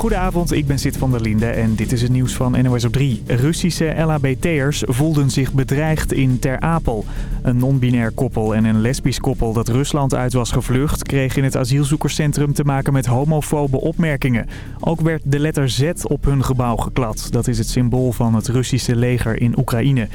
Goedenavond, ik ben Sid van der Linde en dit is het nieuws van NOS op 3. Russische LHBT'ers voelden zich bedreigd in Ter Apel. Een non-binair koppel en een lesbisch koppel dat Rusland uit was gevlucht... kreeg in het asielzoekerscentrum te maken met homofobe opmerkingen. Ook werd de letter Z op hun gebouw geklad. Dat is het symbool van het Russische leger in Oekraïne.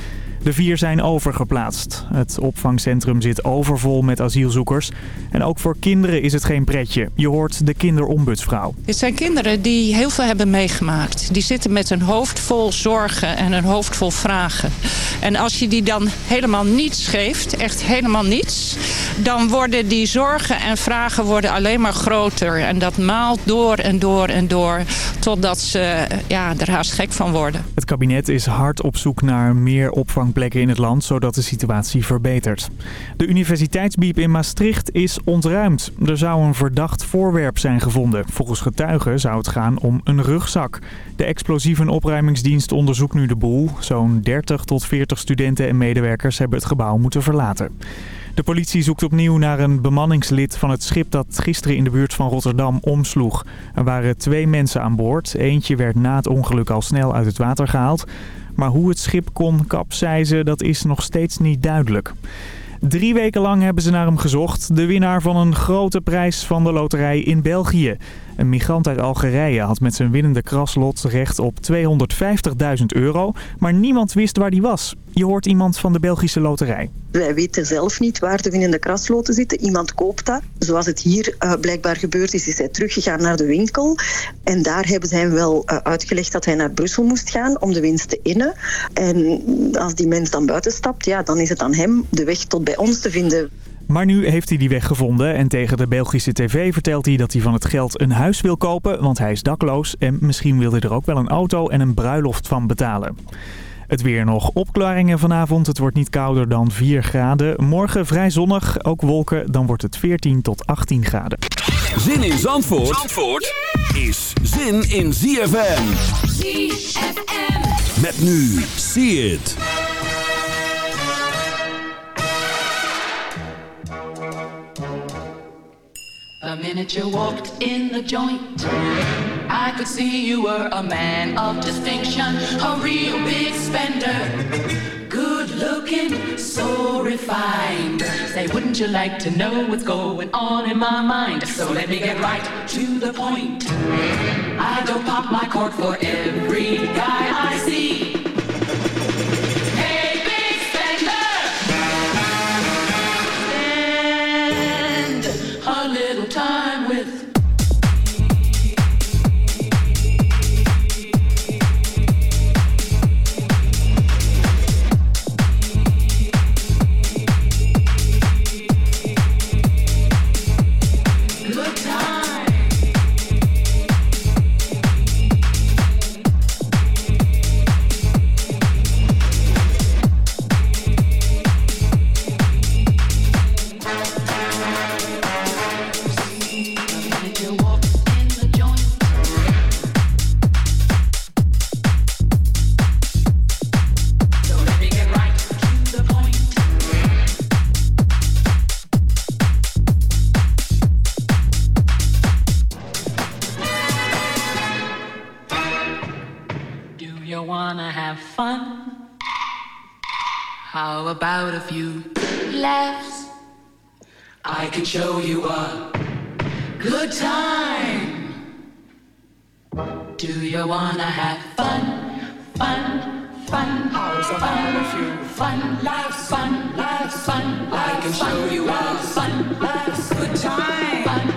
De vier zijn overgeplaatst. Het opvangcentrum zit overvol met asielzoekers. En ook voor kinderen is het geen pretje. Je hoort de kinderombudsvrouw. Het zijn kinderen die heel veel hebben meegemaakt. Die zitten met een hoofd vol zorgen en een hoofd vol vragen. En als je die dan helemaal niets geeft, echt helemaal niets... dan worden die zorgen en vragen worden alleen maar groter. En dat maalt door en door en door... totdat ze ja, er haast gek van worden. Het kabinet is hard op zoek naar meer opvangplekken in het land... zodat de situatie verbetert. De universiteitsbiep in Maastricht is ontruimd. Er zou een verdacht voorwerp zijn gevonden. Volgens getuigen zou het gaan om een rugzak. De explosieve opruimingsdienst onderzoekt nu de boel. Zo'n 30 tot 40 studenten en medewerkers hebben het gebouw moeten verlaten. De politie zoekt opnieuw naar een bemanningslid van het schip dat gisteren in de buurt van Rotterdam omsloeg. Er waren twee mensen aan boord. Eentje werd na het ongeluk al snel uit het water gehaald. Maar hoe het schip kon kapseizen, dat is nog steeds niet duidelijk. Drie weken lang hebben ze naar hem gezocht. De winnaar van een grote prijs van de loterij in België. Een migrant uit Algerije had met zijn winnende kraslot recht op 250.000 euro. Maar niemand wist waar die was. Je hoort iemand van de Belgische loterij. Wij weten zelf niet waar de winnende krasloten zitten. Iemand koopt dat. Zoals het hier uh, blijkbaar gebeurd is, is hij teruggegaan naar de winkel. En daar hebben ze hem wel uh, uitgelegd dat hij naar Brussel moest gaan om de winst te innen. En als die mens dan buiten stapt, ja, dan is het aan hem de weg tot bij ons te vinden. Maar nu heeft hij die weg gevonden en tegen de Belgische tv vertelt hij dat hij van het geld een huis wil kopen, want hij is dakloos en misschien wil hij er ook wel een auto en een bruiloft van betalen. Het weer nog opklaringen vanavond. Het wordt niet kouder dan 4 graden. Morgen vrij zonnig, ook wolken. Dan wordt het 14 tot 18 graden. Zin in Zandvoort, Zandvoort is zin in ZFM. ZFM. Met nu. See it. The minute you walked in the joint, I could see you were a man of distinction, a real big spender. Good looking, so refined. Say, wouldn't you like to know what's going on in my mind? So let me get right to the point. I don't pop my cork for every guy I see. Wanna have fun? How about a few laughs? I can show you a good time. Do you wanna have fun? Fun, fun, how's fun? A few fun laughs, fun laughs, fun I can show you a fun laughs, good time. Fun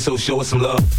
so show us some love.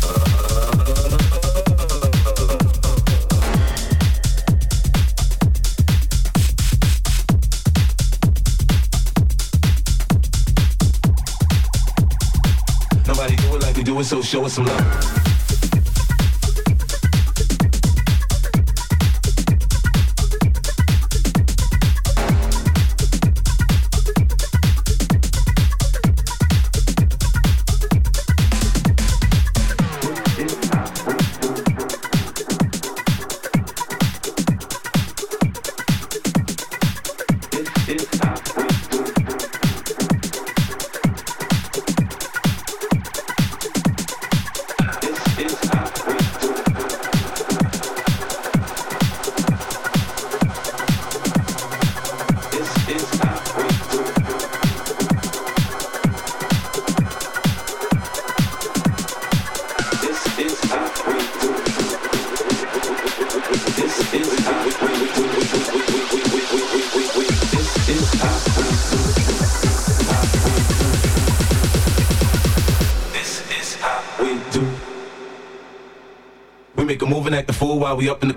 We up in the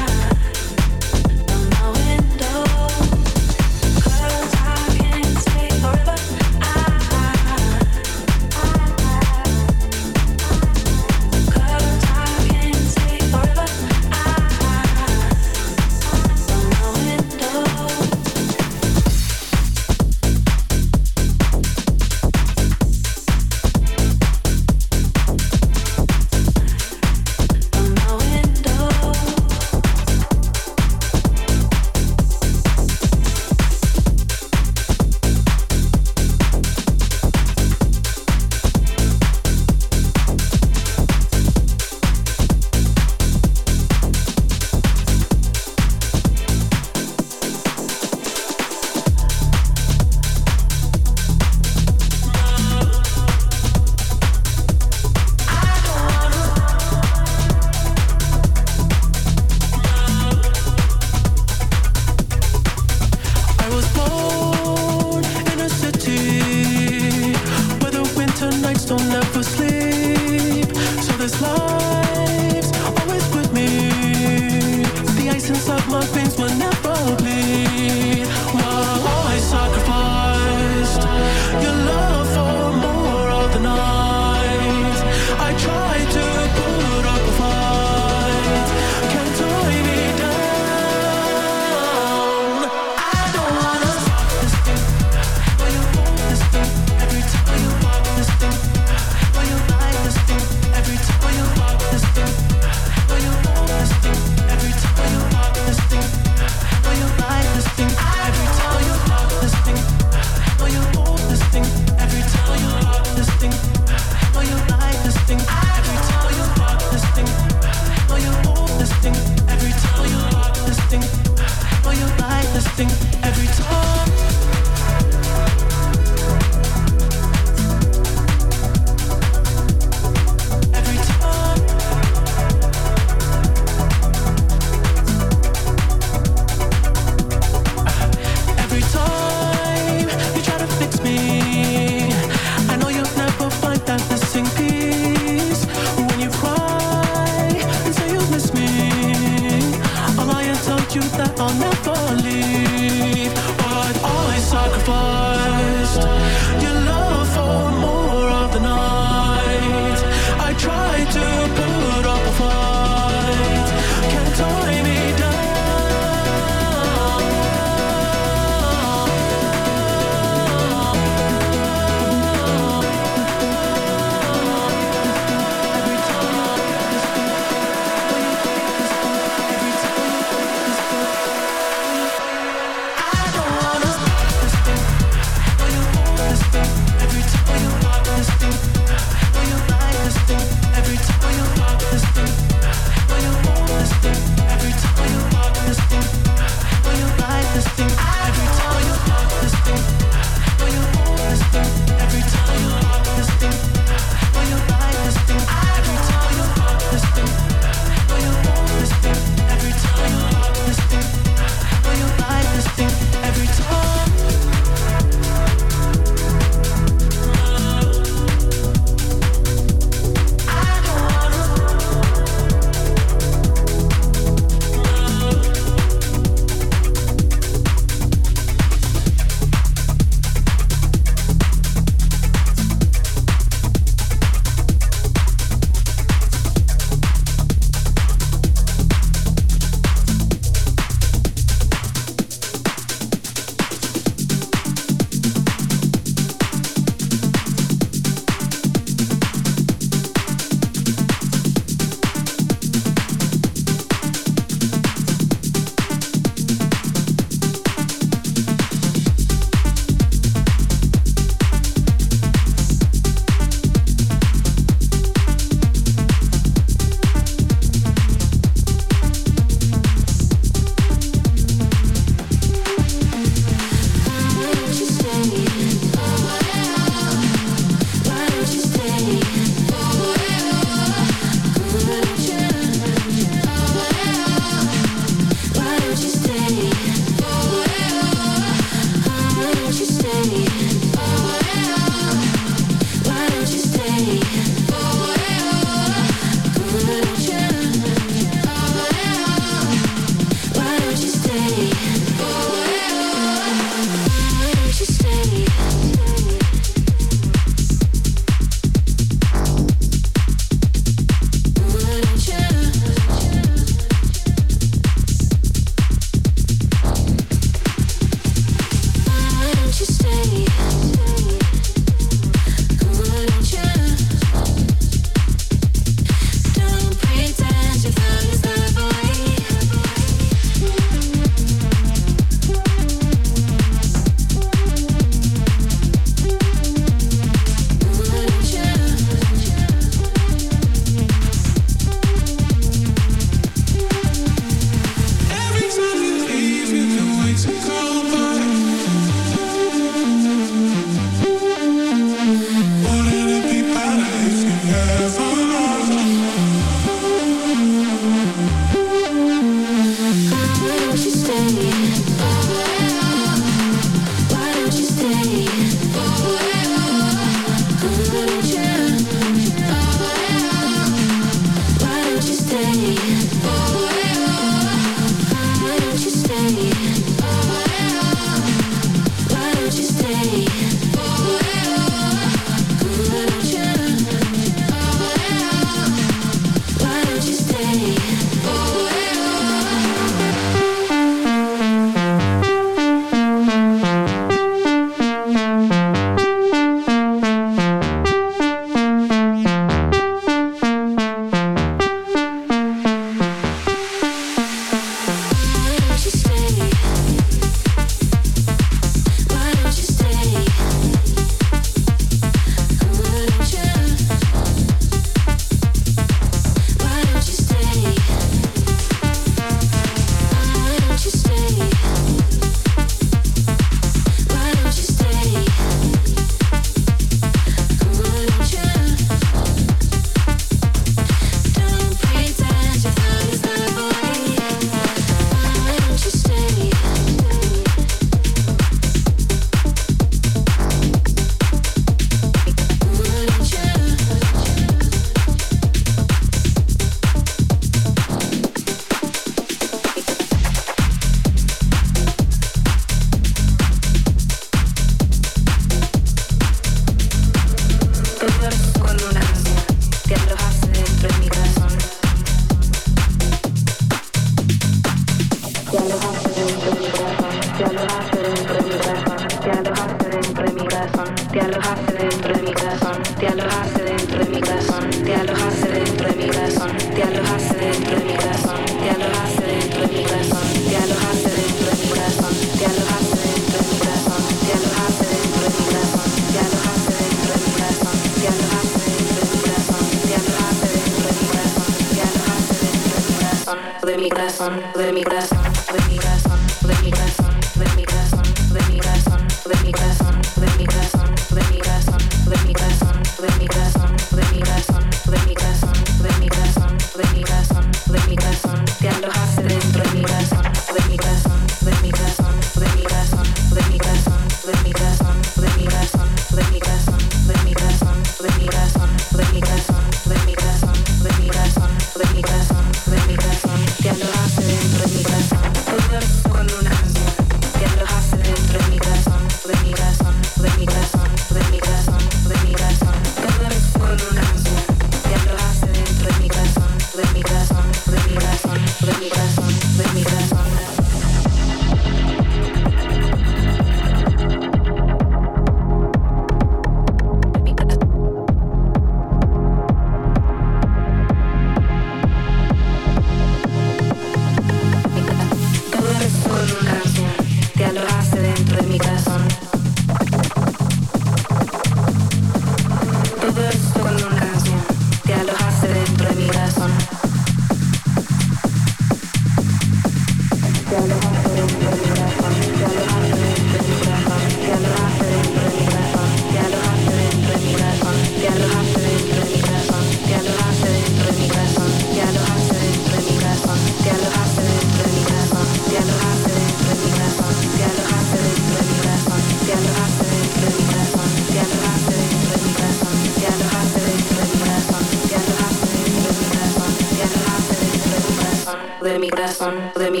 corazón, de mi.